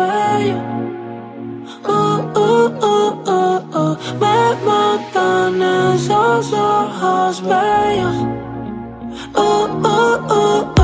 are you? oh, oh. ooh, ooh, ooh. Met McDonald's, also Hosbeyers. Ooh, ooh, ooh, ooh.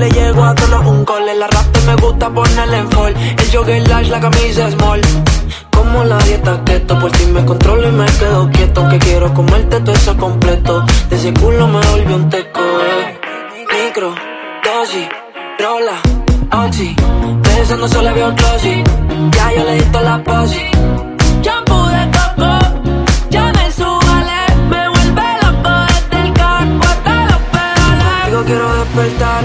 le llego a todos un cole La rasta me gusta ponerle en fall El jogger lash, la camisa small. Como la dieta keto Por ti me controlo y me quedo quieto. Aunque quiero comerte todo eso completo. De ese culo me volvió un teco. Eh. Micro, dosis, rola, oxi. Pensando solo veo glossy Ya yo le di la posi. Shampoo de coco, ya me subale, me vuelve loco desde el carro hasta los pedales. Digo quiero despertar,